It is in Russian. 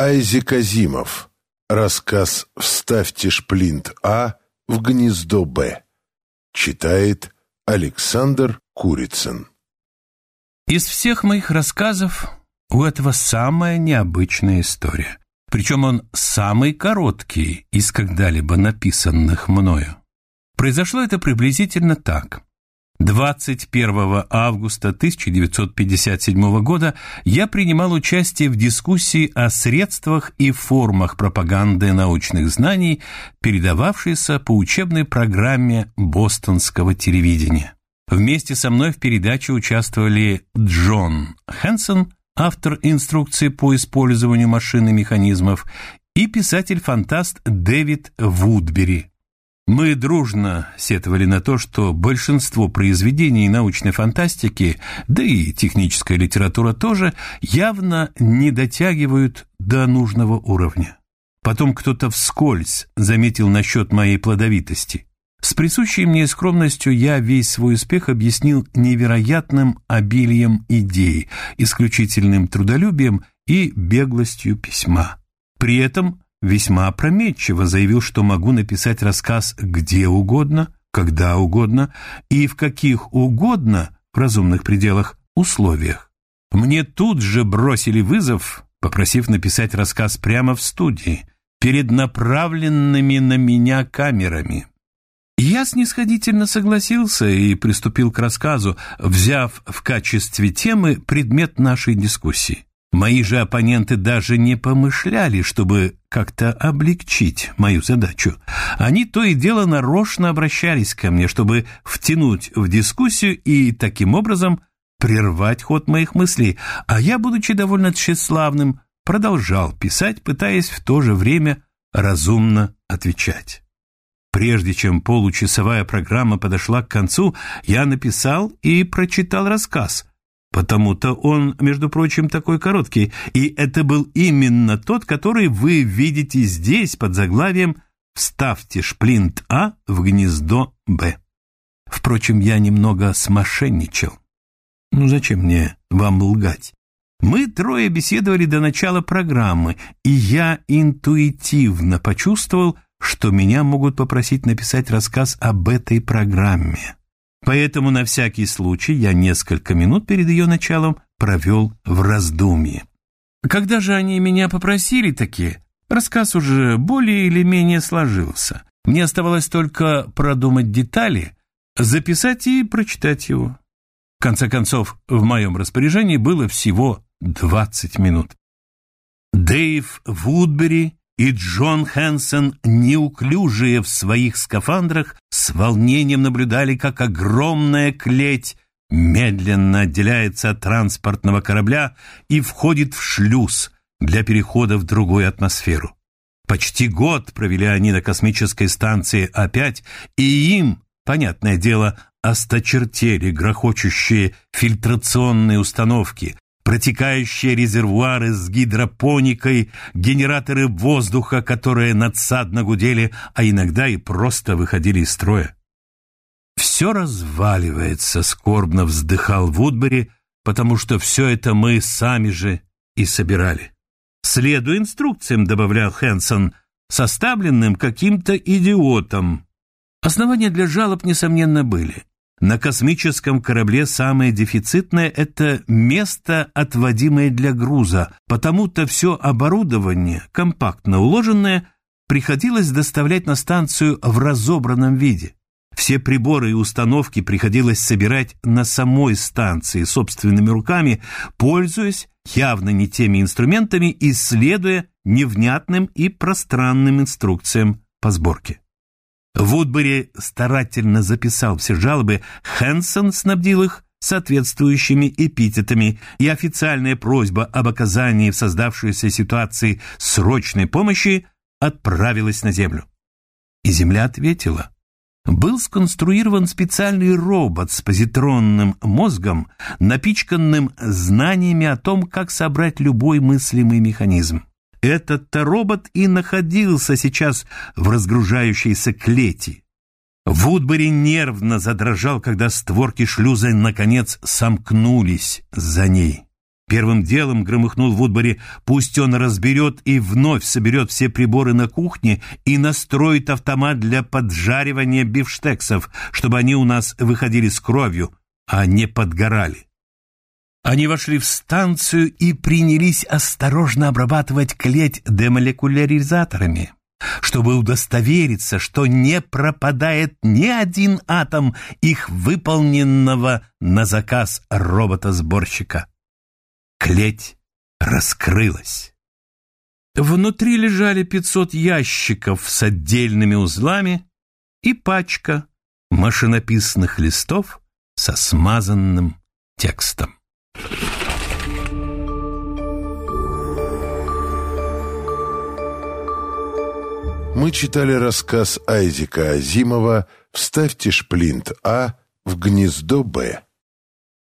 Айзек Азимов. Рассказ «Вставьте шплинт А в гнездо Б». Читает Александр Курицын. Из всех моих рассказов у этого самая необычная история. Причем он самый короткий из когда-либо написанных мною. Произошло это приблизительно так. 21 августа 1957 года я принимал участие в дискуссии о средствах и формах пропаганды научных знаний, передававшейся по учебной программе бостонского телевидения. Вместе со мной в передаче участвовали Джон Хэнсон, автор инструкции по использованию машин и механизмов, и писатель-фантаст Дэвид Вудбери, мы дружно сетовали на то, что большинство произведений научной фантастики, да и техническая литература тоже, явно не дотягивают до нужного уровня. Потом кто-то вскользь заметил насчет моей плодовитости. С присущей мне скромностью я весь свой успех объяснил невероятным обилием идей, исключительным трудолюбием и беглостью письма. При этом весьма опрометчиво заявил, что могу написать рассказ где угодно, когда угодно и в каких угодно, в разумных пределах, условиях. Мне тут же бросили вызов, попросив написать рассказ прямо в студии, перед направленными на меня камерами. Я снисходительно согласился и приступил к рассказу, взяв в качестве темы предмет нашей дискуссии. Мои же оппоненты даже не помышляли, чтобы как-то облегчить мою задачу. Они то и дело нарочно обращались ко мне, чтобы втянуть в дискуссию и таким образом прервать ход моих мыслей, а я, будучи довольно тщеславным, продолжал писать, пытаясь в то же время разумно отвечать. Прежде чем получасовая программа подошла к концу, я написал и прочитал рассказ – Потому-то он, между прочим, такой короткий, и это был именно тот, который вы видите здесь под заглавием «Вставьте шплинт А в гнездо Б». Впрочем, я немного смошенничал. Ну зачем мне вам лгать? Мы трое беседовали до начала программы, и я интуитивно почувствовал, что меня могут попросить написать рассказ об этой программе. Поэтому на всякий случай я несколько минут перед ее началом провел в раздумье. Когда же они меня попросили такие, рассказ уже более или менее сложился. Мне оставалось только продумать детали, записать и прочитать его. В конце концов, в моем распоряжении было всего 20 минут. Дэйв Вудбери и Джон Хэнсон, неуклюжие в своих скафандрах, с волнением наблюдали, как огромная клеть медленно отделяется от транспортного корабля и входит в шлюз для перехода в другую атмосферу. Почти год провели они на космической станции А5, и им, понятное дело, осточертели грохочущие фильтрационные установки, протекающие резервуары с гидропоникой, генераторы воздуха, которые надсадно гудели, а иногда и просто выходили из строя. «Все разваливается», — скорбно вздыхал Вудбери, «потому что все это мы сами же и собирали». «Следуя инструкциям», — добавлял Хэнсон, «составленным каким-то идиотом». Основания для жалоб, несомненно, были. На космическом корабле самое дефицитное – это место, отводимое для груза, потому-то все оборудование, компактно уложенное, приходилось доставлять на станцию в разобранном виде. Все приборы и установки приходилось собирать на самой станции собственными руками, пользуясь явно не теми инструментами и следуя невнятным и пространным инструкциям по сборке. Вудбери старательно записал все жалобы, Хэнсон снабдил их соответствующими эпитетами, и официальная просьба об оказании в создавшейся ситуации срочной помощи отправилась на Землю. И Земля ответила. Был сконструирован специальный робот с позитронным мозгом, напичканным знаниями о том, как собрать любой мыслимый механизм. Этот-то робот и находился сейчас в разгружающейся клети. Вудбери нервно задрожал, когда створки шлюза наконец сомкнулись за ней. Первым делом громыхнул Вудбери, пусть он разберет и вновь соберет все приборы на кухне и настроит автомат для поджаривания бифштексов, чтобы они у нас выходили с кровью, а не подгорали. Они вошли в станцию и принялись осторожно обрабатывать клеть демолекуляризаторами, чтобы удостовериться, что не пропадает ни один атом их выполненного на заказ робота-сборщика. Клеть раскрылась. Внутри лежали 500 ящиков с отдельными узлами и пачка машинописных листов со смазанным текстом. Мы читали рассказ Айзека Азимова «Вставьте шплинт А в гнездо Б».